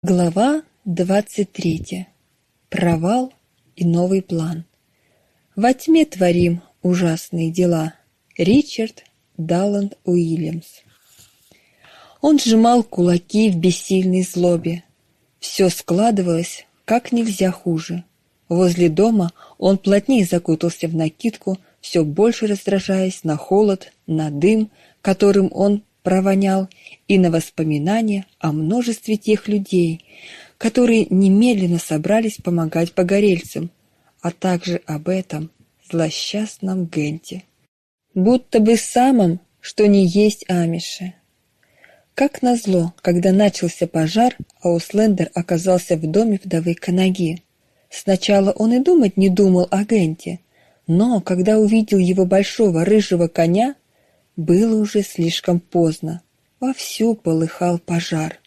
Глава 23. Провал и новый план. Во тьме творим ужасные дела. Ричард Далланд Уильямс. Он сжимал кулаки в бессильной злобе. Все складывалось как нельзя хуже. Возле дома он плотнее закутался в накидку, все больше раздражаясь на холод, на дым, которым он провонял, и на воспоминания о множестве тех людей, которые немедленно собрались помогать погорельцам, а также об этом злосчастном Генте. Будто бы самом, что не есть Амиши. Как назло, когда начался пожар, Ауслендер оказался в доме вдовы Канаги. Сначала он и думать не думал о Генте, но когда увидел его большого рыжего коня, было уже слишком поздно. Вовсю полыхал пожар.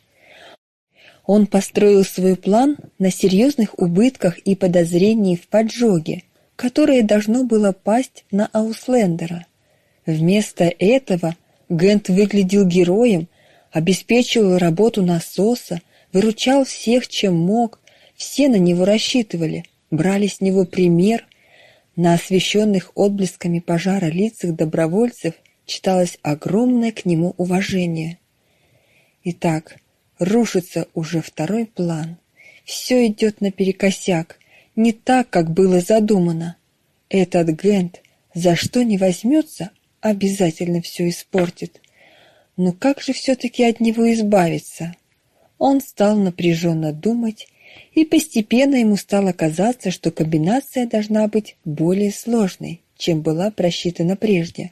Он построил свой план на серьезных убытках и подозрении в поджоге, которое должно было пасть на Ауслендера. Вместо этого Гент выглядел героем, обеспечивал работу насоса, выручал всех, чем мог, все на него рассчитывали, брали с него пример. На освещенных отблесками пожара лицах добровольцев – читалось огромное к нему уважение. Итак, рушится уже второй план. Все идет наперекосяк, не так, как было задумано. Этот Гент за что не возьмется, обязательно все испортит. Но как же все-таки от него избавиться? Он стал напряженно думать, и постепенно ему стало казаться, что комбинация должна быть более сложной, чем была просчитана прежде.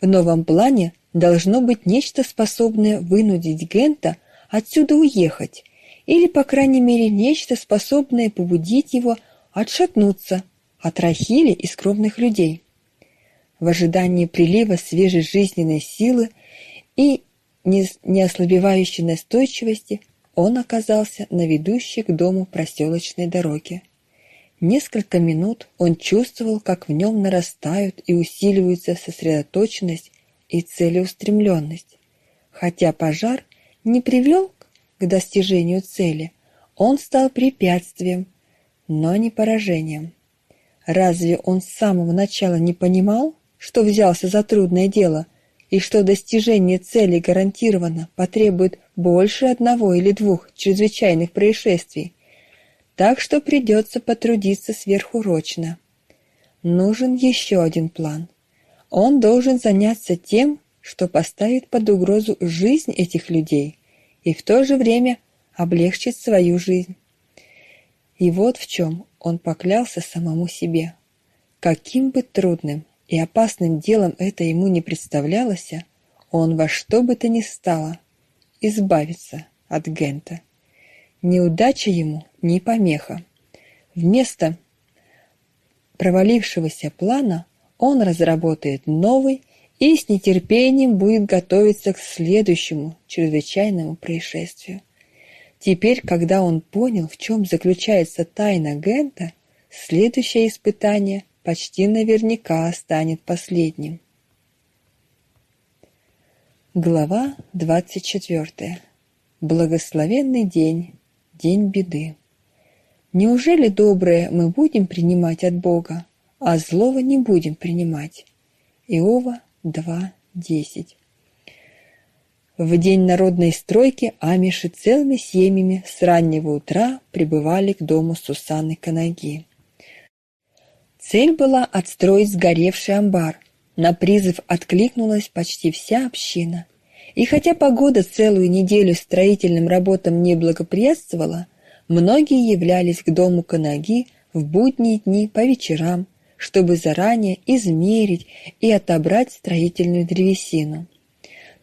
В новом плане должно быть нечто способное вынудить Гента отсюда уехать, или, по крайней мере, нечто способное побудить его отшатнуться от Рахили и скромных людей. В ожидании прилива свежей жизненной силы и неослабевающей настойчивости он оказался на ведущей к дому проселочной дороге. Несколько минут он чувствовал, как в нем нарастают и усиливаются сосредоточенность и целеустремленность. Хотя пожар не привел к достижению цели, он стал препятствием, но не поражением. Разве он с самого начала не понимал, что взялся за трудное дело и что достижение цели гарантированно потребует больше одного или двух чрезвычайных происшествий? Так что придется потрудиться сверхурочно. Нужен еще один план. Он должен заняться тем, что поставит под угрозу жизнь этих людей и в то же время облегчит свою жизнь. И вот в чем он поклялся самому себе. Каким бы трудным и опасным делом это ему не представлялось, он во что бы то ни стало избавиться от Гента. Неудача ему не помеха. Вместо провалившегося плана он разработает новый и с нетерпением будет готовиться к следующему чрезвычайному происшествию. Теперь, когда он понял, в чем заключается тайна Гента, следующее испытание почти наверняка станет последним. Глава 24. Благословенный день день беды. Неужели доброе мы будем принимать от Бога, а злого не будем принимать? Иова 2.10 В день народной стройки амиши целыми семьями с раннего утра прибывали к дому Сусаны Канаги. Цель была отстроить сгоревший амбар. На призыв откликнулась почти вся община. И хотя погода целую неделю строительным работам не благоприятствовала, многие являлись к дому Канаги в будние дни по вечерам, чтобы заранее измерить и отобрать строительную древесину.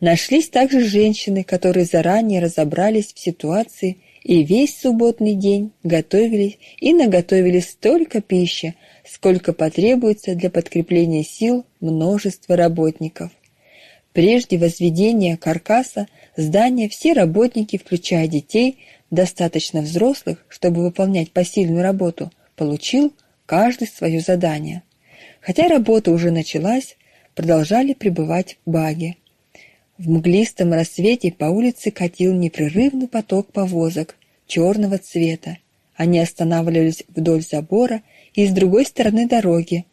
Нашлись также женщины, которые заранее разобрались в ситуации и весь субботний день готовились и наготовили столько пищи, сколько потребуется для подкрепления сил множества работников. Прежде возведения каркаса здания все работники, включая детей, достаточно взрослых, чтобы выполнять посильную работу, получил каждый свое задание. Хотя работа уже началась, продолжали пребывать баги. В мглистом рассвете по улице катил непрерывный поток повозок черного цвета. Они останавливались вдоль забора и с другой стороны дороги.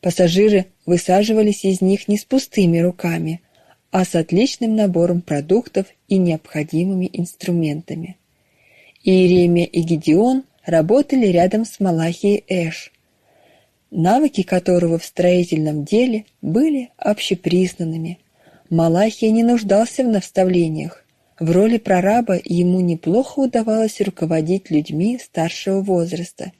Пассажиры высаживались из них не с пустыми руками, а с отличным набором продуктов и необходимыми инструментами. Иеремия и Гедеон работали рядом с Малахией Эш, навыки которого в строительном деле были общепризнанными. Малахия не нуждался в наставлениях. В роли прораба ему неплохо удавалось руководить людьми старшего возраста,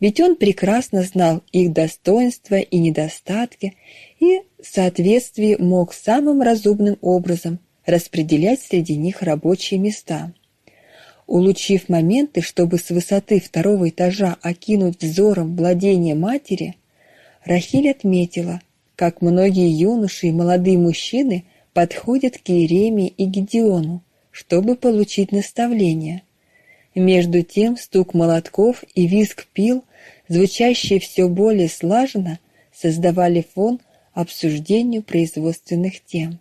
ведь он прекрасно знал их достоинства и недостатки и в соответствии мог самым разумным образом распределять среди них рабочие места. Улучив моменты, чтобы с высоты второго этажа окинуть взором владение матери, Рахиль отметила, как многие юноши и молодые мужчины подходят к Иеремии и Гедеону, чтобы получить наставление. Между тем стук молотков и визг пил, звучащие все более слаженно, создавали фон обсуждению производственных тем.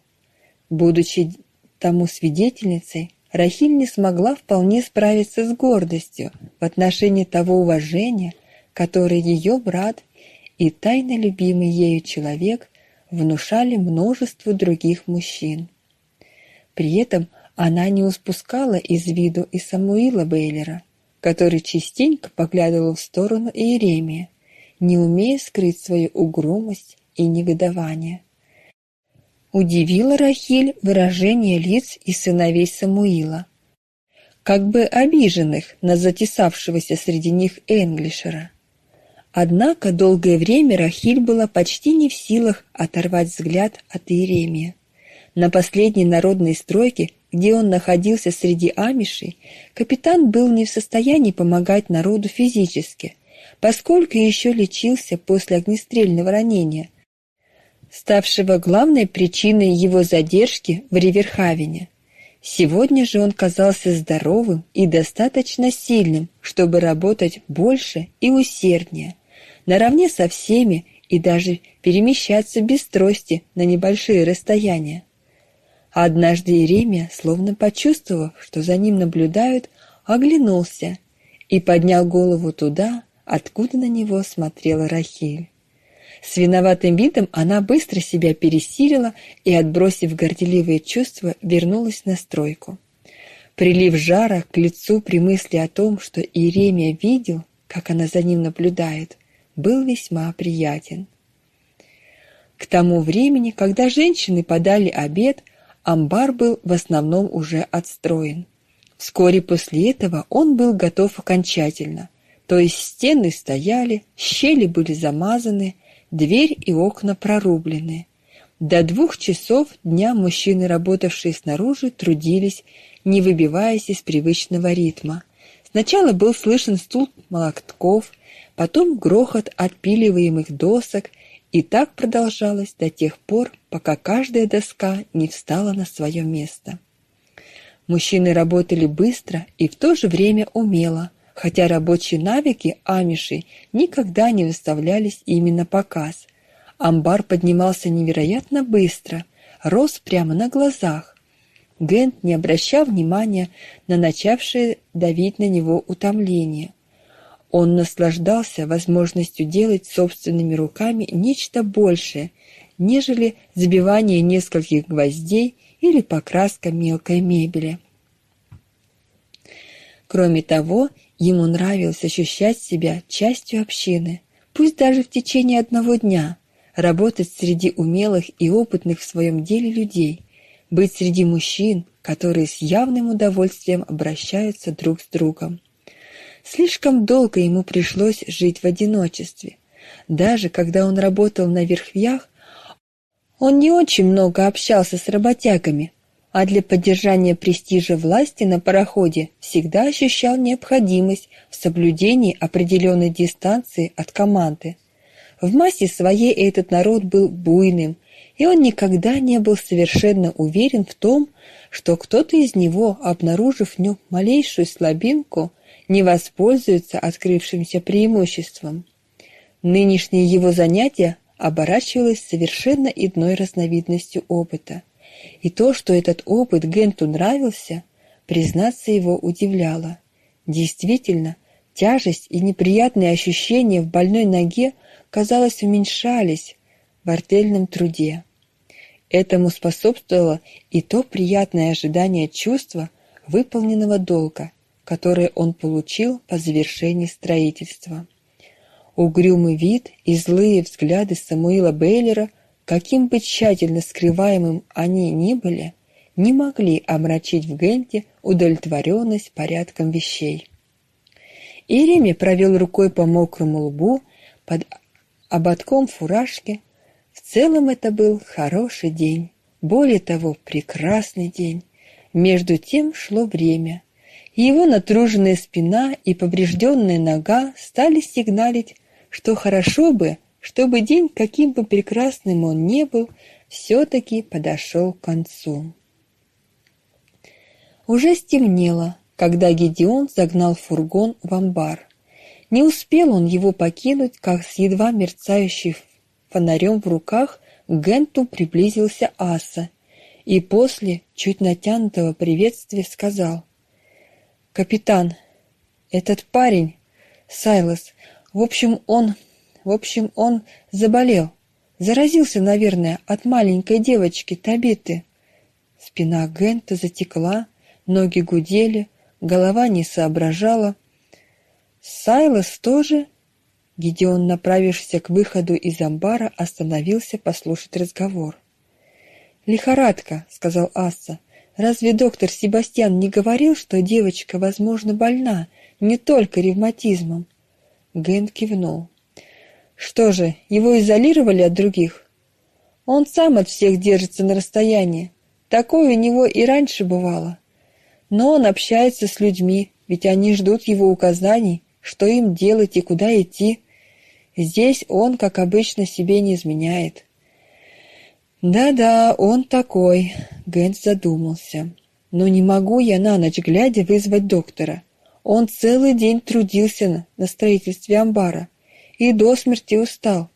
Будучи тому свидетельницей, Рахиль не смогла вполне справиться с гордостью в отношении того уважения, которое ее брат и тайно любимый ею человек внушали множеству других мужчин. При этом она не успускала из виду и Самуила Бейлера, который частенько поглядывал в сторону Иеремия, не умея скрыть свою угрюмость и негодование. Удивило Рахиль выражение лиц и сыновей Самуила, как бы обиженных на затесавшегося среди них Энглишера. Однако долгое время Рахиль была почти не в силах оторвать взгляд от Иеремия. На последней народной стройке, где он находился среди амишей, капитан был не в состоянии помогать народу физически, поскольку еще лечился после огнестрельного ранения, ставшего главной причиной его задержки в Риверхавене. Сегодня же он казался здоровым и достаточно сильным, чтобы работать больше и усерднее, наравне со всеми и даже перемещаться без трости на небольшие расстояния. Однажды Иеремия, словно почувствовав, что за ним наблюдают, оглянулся и поднял голову туда, откуда на него смотрела Рахиль. С виноватым видом она быстро себя пересилила и, отбросив горделивые чувства, вернулась на стройку. Прилив жара к лицу при мысли о том, что Иеремия видел, как она за ним наблюдает, был весьма приятен. К тому времени, когда женщины подали обед, амбар был в основном уже отстроен. Вскоре после этого он был готов окончательно, то есть стены стояли, щели были замазаны, Дверь и окна прорублены. До двух часов дня мужчины, работавшие снаружи, трудились, не выбиваясь из привычного ритма. Сначала был слышен стук молотков, потом грохот отпиливаемых досок, и так продолжалось до тех пор, пока каждая доска не встала на свое место. Мужчины работали быстро и в то же время умело – хотя рабочие навыки амишей никогда не выставлялись именно показ. Амбар поднимался невероятно быстро, рос прямо на глазах. Гент не обращал внимания на начавшее давить на него утомление. Он наслаждался возможностью делать собственными руками нечто большее, нежели забивание нескольких гвоздей или покраска мелкой мебели. Кроме того, Ему нравилось ощущать себя частью общины, пусть даже в течение одного дня, работать среди умелых и опытных в своем деле людей, быть среди мужчин, которые с явным удовольствием обращаются друг с другом. Слишком долго ему пришлось жить в одиночестве. Даже когда он работал на верхвях, он не очень много общался с работягами, а для поддержания престижа власти на пароходе всегда ощущал необходимость в соблюдении определенной дистанции от команды. В массе своей этот народ был буйным, и он никогда не был совершенно уверен в том, что кто-то из него, обнаружив в нем малейшую слабинку, не воспользуется открывшимся преимуществом. Нынешнее его занятие оборачивалось совершенно иной разновидностью опыта – И то, что этот опыт Генту нравился, признаться его удивляло. Действительно, тяжесть и неприятные ощущения в больной ноге, казалось, уменьшались в артельном труде. Этому способствовало и то приятное ожидание чувства выполненного долга, которое он получил по завершении строительства. Угрюмый вид и злые взгляды Самуила Бейлера, каким бы тщательно скрываемым они ни были, не могли омрачить в Генте удовлетворенность порядком вещей. Иеремия провел рукой по мокрому лбу под ободком фуражки, в целом это был хороший день, более того, прекрасный день. Между тем шло время, его натруженная спина и поврежденная нога стали сигналить, что хорошо бы, чтобы день, каким бы прекрасным он ни был, все-таки подошел к концу. Уже стемнело, когда Гедеон загнал фургон в амбар. Не успел он его покинуть, как с едва мерцающей фонарем в руках к Генту приблизился Аса и после чуть натянутого приветствия сказал «Капитан, этот парень, Сайлос, в общем, он, в общем, он заболел, заразился, наверное, от маленькой девочки Табиты». Спина Гента затекла, ноги гудели, голова не соображала. Сайлос тоже Гедеон, направившийся к выходу из амбара, остановился послушать разговор. «Лихорадка», — сказал Асса. «Разве доктор Себастьян не говорил, что девочка, возможно, больна, не только ревматизмом?» Ген кивнул. «Что же, его изолировали от других?» «Он сам от всех держится на расстоянии. Такое у него и раньше бывало. Но он общается с людьми, ведь они ждут его указаний, что им делать и куда идти. Здесь он, как обычно, себе не изменяет. «Да-да, он такой», — Гэнс задумался. «Но не могу я на ночь глядя вызвать доктора. Он целый день трудился на строительстве амбара и до смерти устал.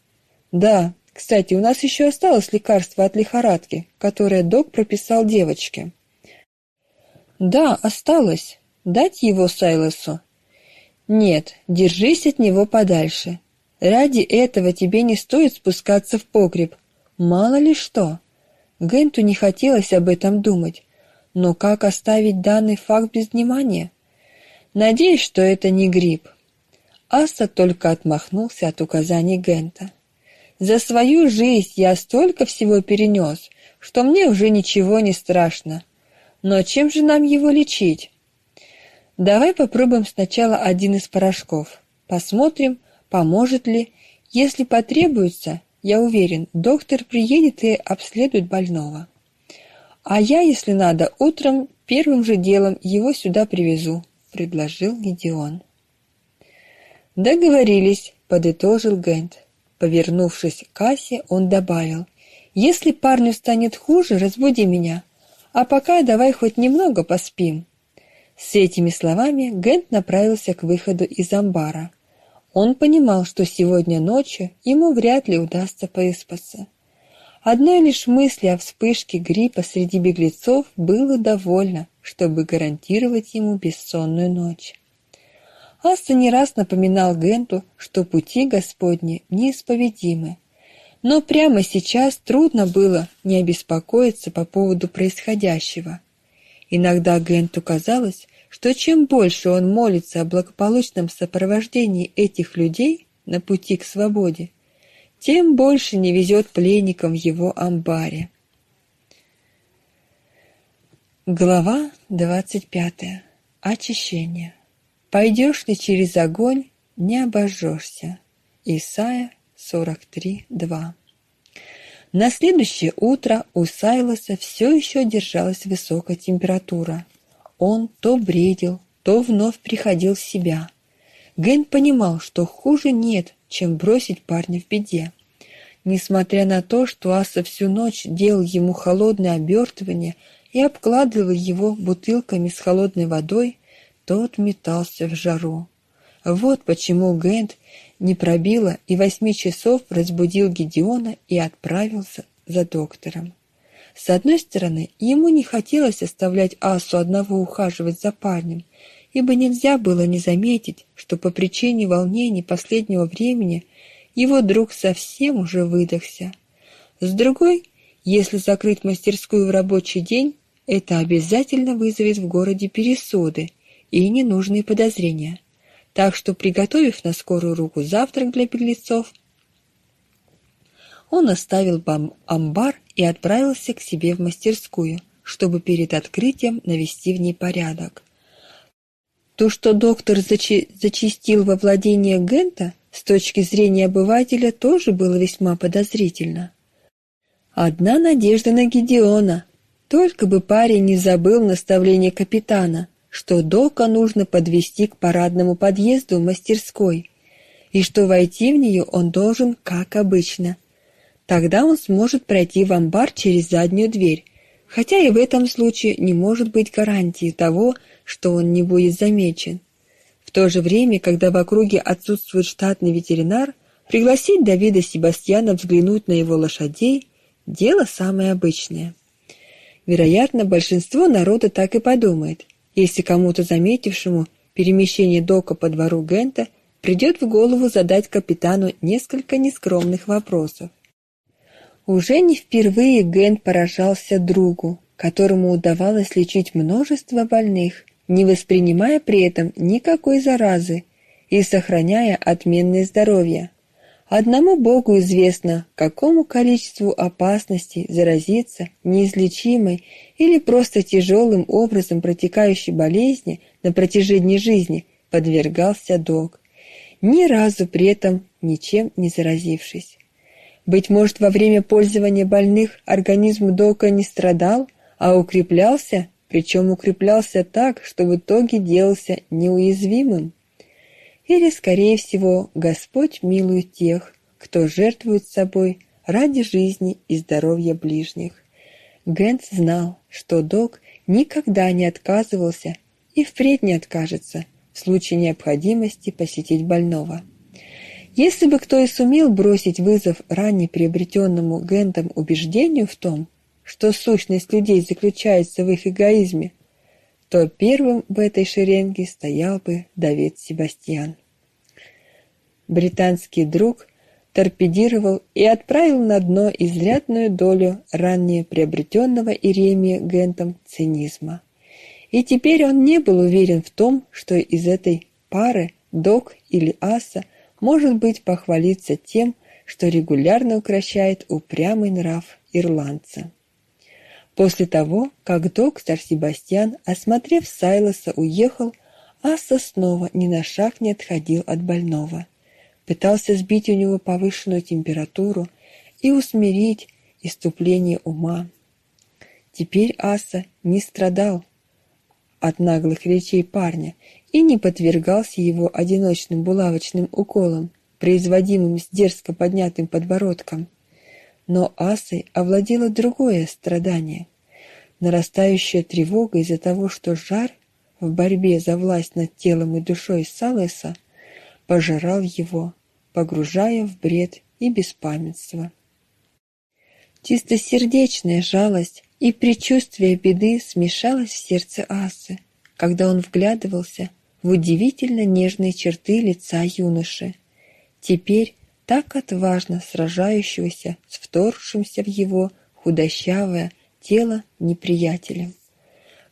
Да, кстати, у нас еще осталось лекарство от лихорадки, которое док прописал девочке». «Да, осталось. Дать его Сайлосу?» «Нет, держись от него подальше. Ради этого тебе не стоит спускаться в погреб. Мало ли что. Генту не хотелось об этом думать. Но как оставить данный факт без внимания? Надеюсь, что это не грипп. Аса только отмахнулся от указаний Гента. За свою жизнь я столько всего перенес, что мне уже ничего не страшно. Но чем же нам его лечить? Давай попробуем сначала один из порошков. Посмотрим, Поможет ли? Если потребуется, я уверен, доктор приедет и обследует больного. А я, если надо, утром первым же делом его сюда привезу, предложил Гедеон. Договорились, подытожил Гент. Повернувшись к кассе, он добавил: "Если парню станет хуже, разбуди меня, а пока давай хоть немного поспим". С этими словами Гент направился к выходу из амбара. Он понимал, что сегодня ночью ему вряд ли удастся выспаться. Одной лишь мысли о вспышке гриппа среди беглецов было довольно, чтобы гарантировать ему бессонную ночь. Аса не раз напоминал Генту, что пути Господни неисповедимы. Но прямо сейчас трудно было не обеспокоиться по поводу происходящего. Иногда Генту казалось, что чем больше он молится о благополучном сопровождении этих людей на пути к свободе, тем больше не везет пленникам в его амбаре. Глава двадцать пятая. Очищение. Пойдешь ли через огонь, не обожжешься. Исайя 43:2. На следующее утро у Сайлоса все еще держалась высокая температура, он то бредил, то вновь приходил в себя. Ген понимал, что хуже нет, чем бросить парня в беде. Несмотря на то, что Аса всю ночь делал ему холодное обертывание и обкладывал его бутылками с холодной водой, тот метался в жару. Вот почему Гент не пробило и восьми часов разбудил Гедеона и отправился за доктором. С одной стороны, ему не хотелось оставлять Асу одного ухаживать за парнем, ибо нельзя было не заметить, что по причине волнений последнего времени его друг совсем уже выдохся. С другой, если закрыть мастерскую в рабочий день, это обязательно вызовет в городе пересуды и ненужные подозрения. Так что, приготовив на скорую руку завтрак для беглецов, он оставил амбар и отправился к себе в мастерскую, чтобы перед открытием навести в ней порядок. То, что доктор зачи зачистил во владение Гента, с точки зрения обывателя тоже было весьма подозрительно. Одна надежда на Гедеона. Только бы парень не забыл наставление капитана, что Дока нужно подвести к парадному подъезду мастерской, и что войти в нее он должен, как обычно – Тогда он сможет пройти в амбар через заднюю дверь, хотя и в этом случае не может быть гарантии того, что он не будет замечен. В то же время, когда в округе отсутствует штатный ветеринар, пригласить Давида Себастьяна взглянуть на его лошадей – дело самое обычное. Вероятно, большинство народа так и подумает, если кому-то заметившему перемещение Дока по двору Гента придет в голову задать капитану несколько нескромных вопросов. Уже не впервые Ген поражался другу, которому удавалось лечить множество больных, не воспринимая при этом никакой заразы и сохраняя отменное здоровье. Одному Богу известно, какому количеству опасностей заразиться неизлечимой или просто тяжелым образом протекающей болезни на протяжении жизни подвергался Дог, ни разу при этом ничем не заразившись. Быть может, во время пользования больных организм Дока не страдал, а укреплялся, причем укреплялся так, что в итоге делался неуязвимым. Или, скорее всего, Господь милует тех, кто жертвует собой ради жизни и здоровья ближних. Гэнс знал, что Док никогда не отказывался и впредь не откажется в случае необходимости посетить больного. Если бы кто и сумел бросить вызов ранее приобретенному Гентом убеждению в том, что сущность людей заключается в их эгоизме, то первым в этой шеренге стоял бы Давид Себастьян. Британский друг торпедировал и отправил на дно изрядную долю ранее приобретенного Иеремии Гентом цинизма. И теперь он не был уверен в том, что из этой пары Док или Аса – может быть похвалиться тем, что регулярно укращает упрямый нрав ирландца. После того, как доктор Себастьян, осмотрев Сайлоса, уехал, Аса снова ни на шаг не отходил от больного. Пытался сбить у него повышенную температуру и усмирить иступление ума. Теперь Аса не страдал от наглых речей парня и не подвергался его одиночным булавочным уколам, производимым с дерзко поднятым подбородком. Но Асой овладело другое страдание. Нарастающая тревога из-за того, что жар в борьбе за власть над телом и душой Салеса пожирал его, погружая в бред и беспамятство. Чистосердечная жалость и предчувствие беды смешалось в сердце Асы, когда он вглядывался в удивительно нежные черты лица юноши, теперь так отважно сражающегося с вторгшимся в его худощавое тело неприятелем.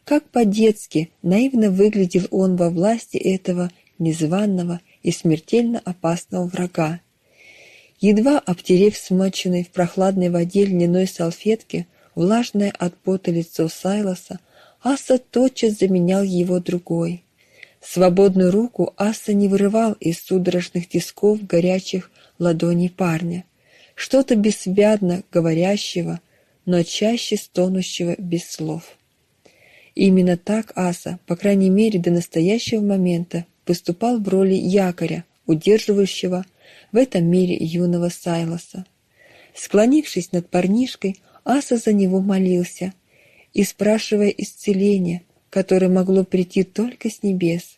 Как по-детски наивно выглядел он во власти этого незваного и смертельно опасного врага. Едва обтерев смоченной в прохладной воде льняной салфетки влажное от пота лицо Сайлоса, Аса тотчас заменял его другой. Свободную руку Аса не вырывал из судорожных тисков горячих ладоней парня. Что-то бессвязно говорящего, но чаще стонущего без слов. Именно так Аса, по крайней мере до настоящего момента, выступал в роли якоря, удерживающего в этом мире юного Сайлоса. Склонившись над парнишкой, Аса за него молился и спрашивая исцеления, которое могло прийти только с небес,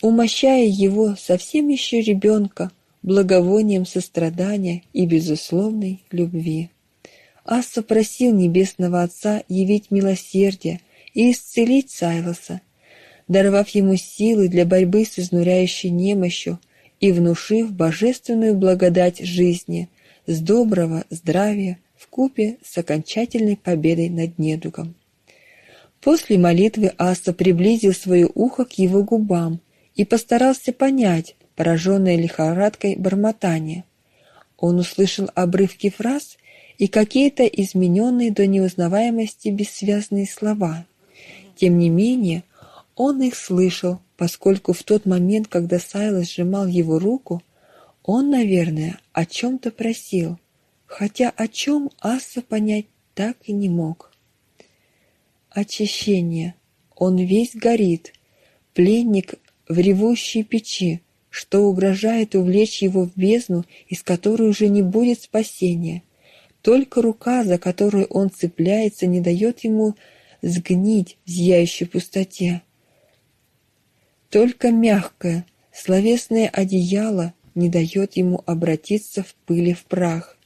умощая его совсем еще ребенка благовонием сострадания и безусловной любви. Аса просил Небесного Отца явить милосердие и исцелить Сайлоса, даровав ему силы для борьбы с изнуряющей немощью и внушив божественную благодать жизни с доброго здравия в купе с окончательной победой над недугом. После молитвы Аса приблизил свое ухо к его губам и постарался понять пораженное лихорадкой бормотание. Он услышал обрывки фраз и какие-то измененные до неузнаваемости бессвязные слова. Тем не менее, он их слышал, поскольку в тот момент, когда Сайлос сжимал его руку, он, наверное, о чем-то просил, хотя о чем Аса понять так и не мог. Очищение. Он весь горит, пленник в ревущей печи, что угрожает увлечь его в бездну, из которой уже не будет спасения. Только рука, за которую он цепляется, не дает ему сгнить в зияющей пустоте. Только мягкое, словесное одеяло не дает ему обратиться в пыль и в прах.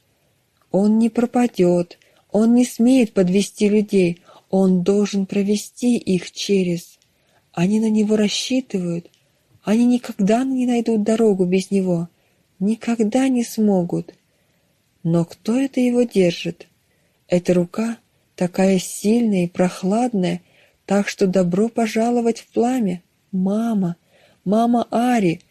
Он не пропадет, он не смеет подвести людей, он должен провести их через. Они на него рассчитывают, они никогда не найдут дорогу без него, никогда не смогут. Но кто это его держит? Эта рука такая сильная и прохладная, так что добро пожаловать в пламя. Мама, мама Ари.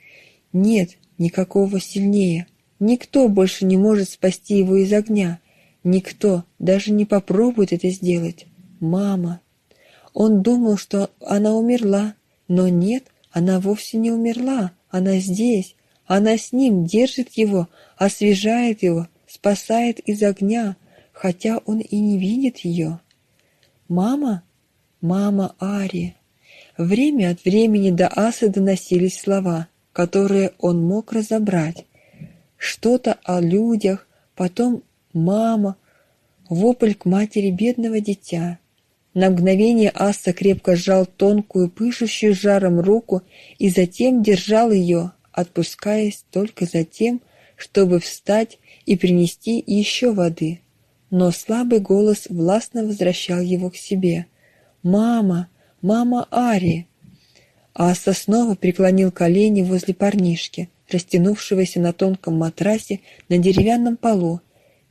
Нет никакого сильнее. Никто больше не может спасти его из огня. Никто даже не попробует это сделать. Мама. Он думал, что она умерла, но нет, она вовсе не умерла. Она здесь. Она с ним, держит его, освежает его, спасает из огня, хотя он и не видит ее. «Мама? Мама Ари!» Время от времени до Асы доносились слова, которые он мог разобрать. Что-то о людях, потом «мама», вопль к матери бедного дитя. На мгновение Аса крепко сжал тонкую, пышущую жаром руку и затем держал ее, отпускаясь только за тем, чтобы встать и принести еще воды. Но слабый голос властно возвращал его к себе. «Мама! Мама Ари!» Аса снова преклонил колени возле парнишки, растянувшегося на тонком матрасе на деревянном полу.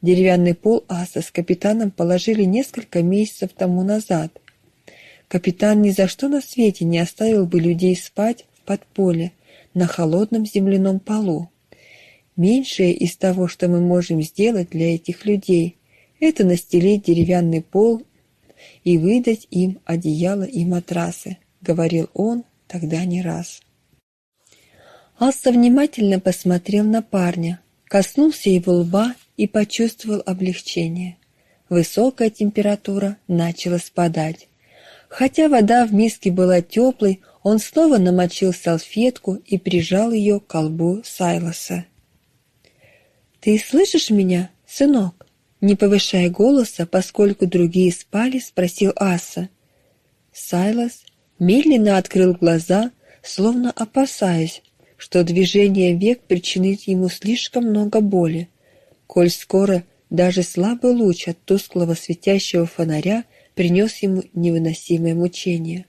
Деревянный пол Аса с капитаном положили несколько месяцев тому назад. Капитан ни за что на свете не оставил бы людей спать в подполе на холодном земляном полу. Меньшее из того, что мы можем сделать для этих людей, это настелить деревянный пол и выдать им одеяло и матрасы, говорил он тогда не раз. Асса внимательно посмотрел на парня, коснулся его лба и почувствовал облегчение. Высокая температура начала спадать. Хотя вода в миске была теплой, он снова намочил салфетку и прижал ее к колбу Сайлоса. «Ты слышишь меня, сынок?» Не повышая голоса, поскольку другие спали, спросил Аса. Сайлос медленно открыл глаза, словно опасаясь, что движение век причинит ему слишком много боли. Коль скоро даже слабый луч от тусклого светящего фонаря принес ему невыносимое мучение.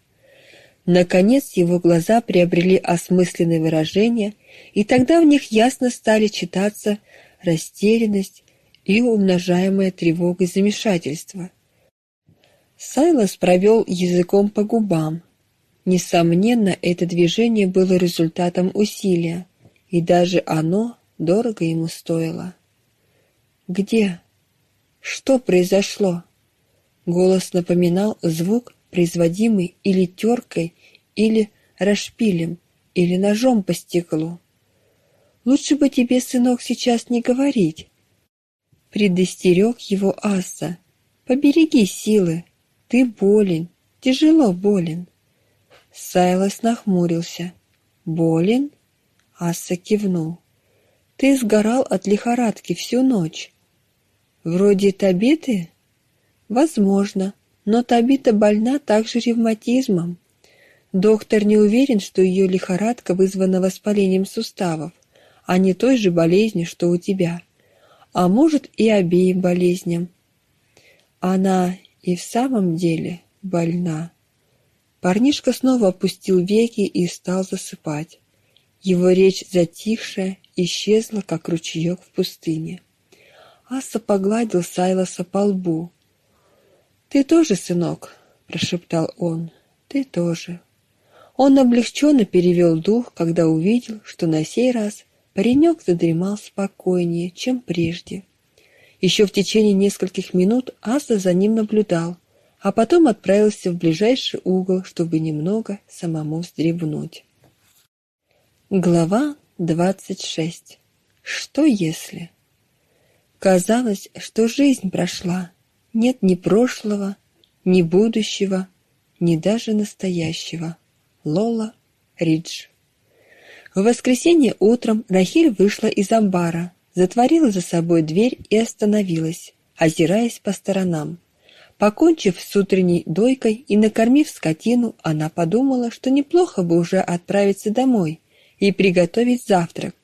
Наконец его глаза приобрели осмысленное выражение, и тогда в них ясно стали читаться растерянность и умножаемая тревогой замешательство. Сайлос провел языком по губам. Несомненно, это движение было результатом усилия, и даже оно дорого ему стоило. «Где? Что произошло?» Голос напоминал звук, производимый или теркой, или расшпилем, или ножом по стеклу. Лучше бы тебе, сынок, сейчас не говорить. Предостерег его Аса. Побереги силы. Ты болен, тяжело болен. Сайлос нахмурился. Болен? Аса кивнул. Ты сгорал от лихорадки всю ночь. Вроде Табиты? Возможно, но Табита больна также ревматизмом. Доктор не уверен, что ее лихорадка вызвана воспалением суставов а не той же болезни, что у тебя. А может и обеим болезням. она и в самом деле больна. Парнишка снова опустил веки и стал засыпать. Его речь затихшая исчезла, как ручеек в пустыне. Аса погладил Сайлоса по лбу. «Ты тоже, сынок?» — прошептал он. «Ты тоже». Он облегченно перевел дух, когда увидел, что на сей раз паренек задремал спокойнее, чем прежде. Еще в течение нескольких минут Аса за ним наблюдал, а потом отправился в ближайший угол, чтобы немного самому вздремнуть. Глава двадцать шесть. Что если? Казалось, что жизнь прошла. Нет ни прошлого, ни будущего, ни даже настоящего. Лола Ридж. В воскресенье утром Рахиль вышла из амбара, затворила за собой дверь и остановилась, озираясь по сторонам. Покончив с утренней дойкой и накормив скотину, она подумала, что неплохо бы уже отправиться домой и приготовить завтрак,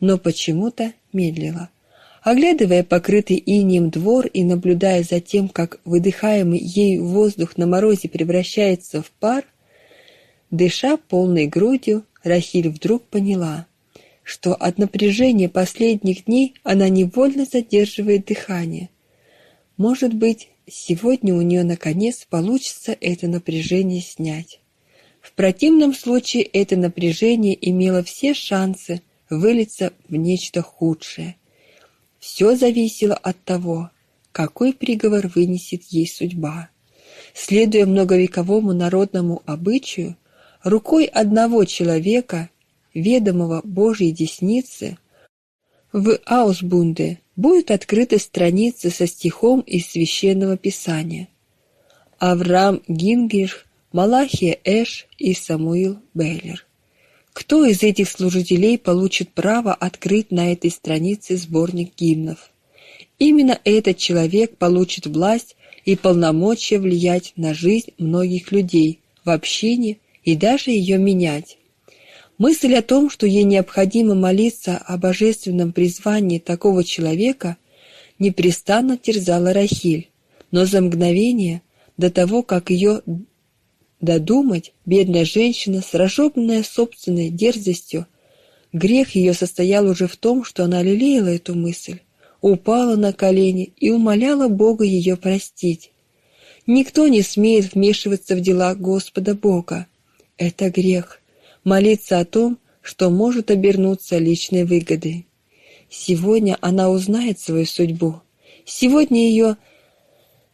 но почему-то медлила. Оглядывая покрытый инеем двор и наблюдая за тем, как выдыхаемый ей воздух на морозе превращается в пар, дыша полной грудью, Рахиль вдруг поняла, что от напряжения последних дней она невольно задерживает дыхание. Может быть, сегодня у нее наконец получится это напряжение снять. В противном случае это напряжение имело все шансы вылиться в нечто худшее. Все зависело от того, какой приговор вынесет ей судьба. Следуя многовековому народному обычаю, рукой одного человека ведомого Божьей десницы, в Аусбунде будет открыта страница со стихом из Священного Писания. Авраам Гингерх, Малахия Эш и Самуил Бейлер. Кто из этих служителей получит право открыть на этой странице сборник гимнов? Именно этот человек получит власть и полномочия влиять на жизнь многих людей в общине и даже ее менять. Мысль о том, что ей необходимо молиться о божественном призвании такого человека, непрестанно терзала Рахиль, но за мгновение до того, как ее додумать, бедная женщина, сраженная собственной дерзостью, грех ее состоял уже в том, что она лелеяла эту мысль, упала на колени и умоляла Бога ее простить. Никто не смеет вмешиваться в дела Господа Бога. Это грех молиться о том, что может обернуться личной выгодой. Сегодня она узнает свою судьбу. Сегодня ее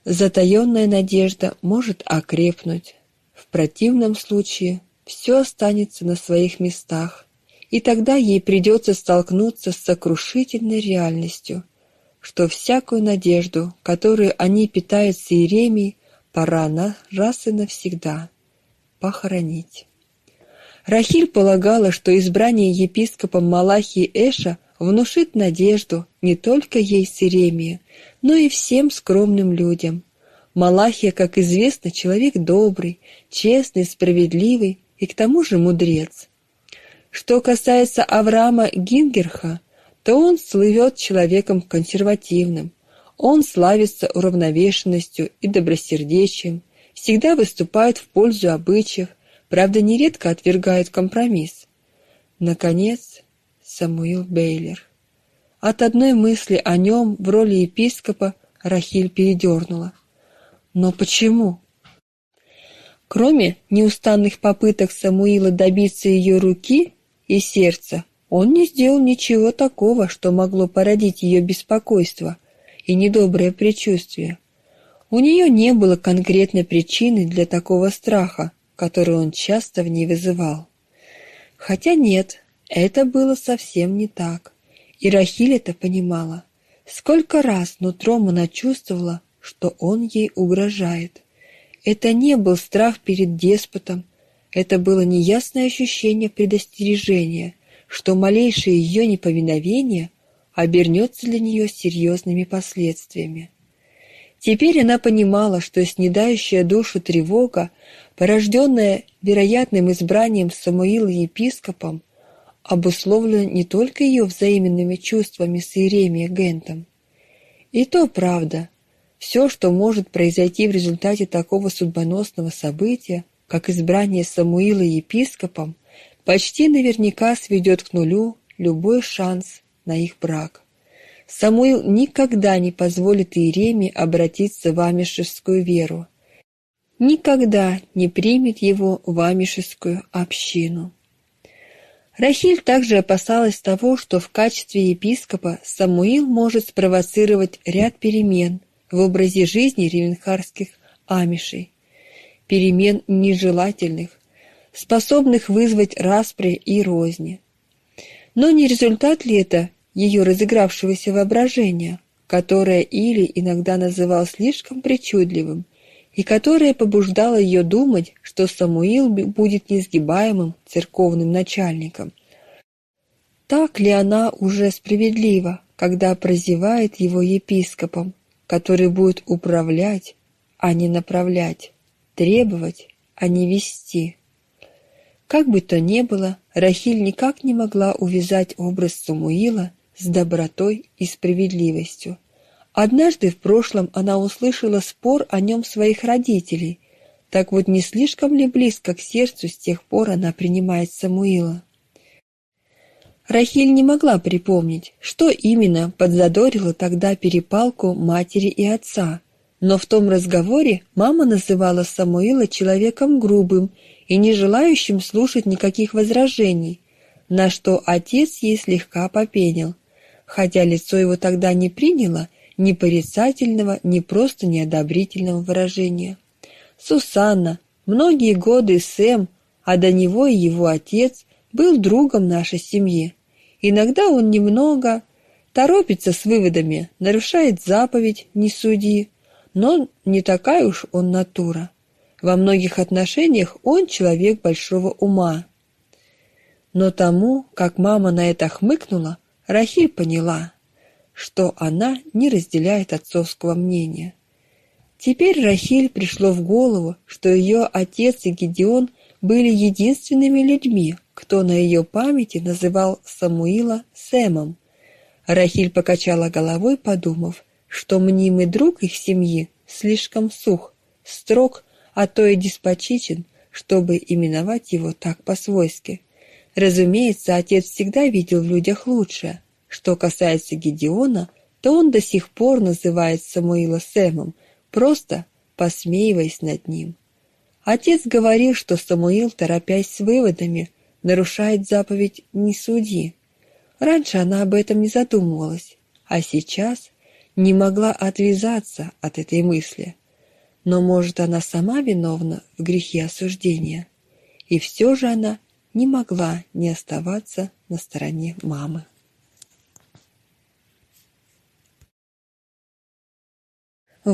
затаенная надежда может окрепнуть. В противном случае все останется на своих местах, и тогда ей придется столкнуться с сокрушительной реальностью, что всякую надежду, которую они питают с Иеремией, пора на раз и навсегда похоронить. Рахиль полагала, что избрание епископом Малахии Эша внушит надежду не только ей с Иеремией, но и всем скромным людям. Малахия, как известно, человек добрый, честный, справедливый и к тому же мудрец. Что касается Авраама Гингерха, то он слывет человеком консервативным. Он славится уравновешенностью и добросердечием, всегда выступает в пользу обычаев, правда, нередко отвергает компромисс. Наконец, Самуил Бейлер. От одной мысли о нем в роли епископа Рахиль передернула. Но почему? Кроме неустанных попыток Самуила добиться ее руки и сердца, он не сделал ничего такого, что могло породить ее беспокойство и недоброе предчувствие. У нее не было конкретной причины для такого страха, которую он часто в ней вызывал. Хотя нет, это было совсем не так. И Рахиль это понимала. Сколько раз нутром она чувствовала, что он ей угрожает. Это не был страх перед деспотом, это было неясное ощущение предостережения, что малейшее ее неповиновение обернется для нее серьезными последствиями. Теперь она понимала, что снедающая душу тревога порожденная вероятным избранием Самуила епископом, обусловлена не только ее взаимными чувствами с Иеремией Гентом. И то правда, все, что может произойти в результате такого судьбоносного события, как избрание Самуила епископом, почти наверняка сведет к нулю любой шанс на их брак. Самуил никогда не позволит Иереме обратиться в амишевскую веру, никогда не примет его в амишевскую общину. Рахиль также опасалась того, что в качестве епископа Самуил может спровоцировать ряд перемен в образе жизни ревенхарских амишей, перемен нежелательных, способных вызвать распри и розни. Но не результат ли это ее разыгравшегося воображения, которое Или иногда называл слишком причудливым, и которое побуждало ее думать, что Самуил будет несгибаемым церковным начальником. Так ли она уже справедлива, когда прозевает его епископом, который будет управлять, а не направлять, требовать, а не вести? Как бы то ни было, Рахиль никак не могла увязать образ Самуила с добротой и справедливостью. Однажды в прошлом она услышала спор о нем своих родителей. Так вот не слишком ли близко к сердцу с тех пор она принимает Самуила? Рахиль не могла припомнить, что именно подзадорило тогда перепалку матери и отца, но в том разговоре мама называла Самуила человеком грубым и не желающим слушать никаких возражений, на что отец ей слегка попенил, хотя лицо его тогда не приняло ни порицательного, ни просто неодобрительного выражения. Сусанна, многие годы Сэм, а до него и его отец, был другом нашей семьи. Иногда он немного торопится с выводами, нарушает заповедь «не суди», но не такая уж он натура. Во многих отношениях он человек большого ума. Но тому, как мама на это хмыкнула, Рахиль поняла, что она не разделяет отцовского мнения. Теперь Рахиль пришло в голову, что ее отец и Гедеон были единственными людьми, кто на ее памяти называл Самуила Сэмом. Рахиль покачала головой, подумав, что мнимый друг их семьи слишком сух, строг, а то и деспотичен, чтобы именовать его так по-свойски. Разумеется, отец всегда видел в людях лучшее, что касается Гедеона, то он до сих пор называет Самуила Сэмом, просто посмеиваясь над ним. Отец говорил, что Самуил, торопясь с выводами, нарушает заповедь «не суди». Раньше она об этом не задумывалась, а сейчас не могла отвязаться от этой мысли. Но, может, она сама виновна в грехе осуждения. И все же она не могла не оставаться на стороне мамы.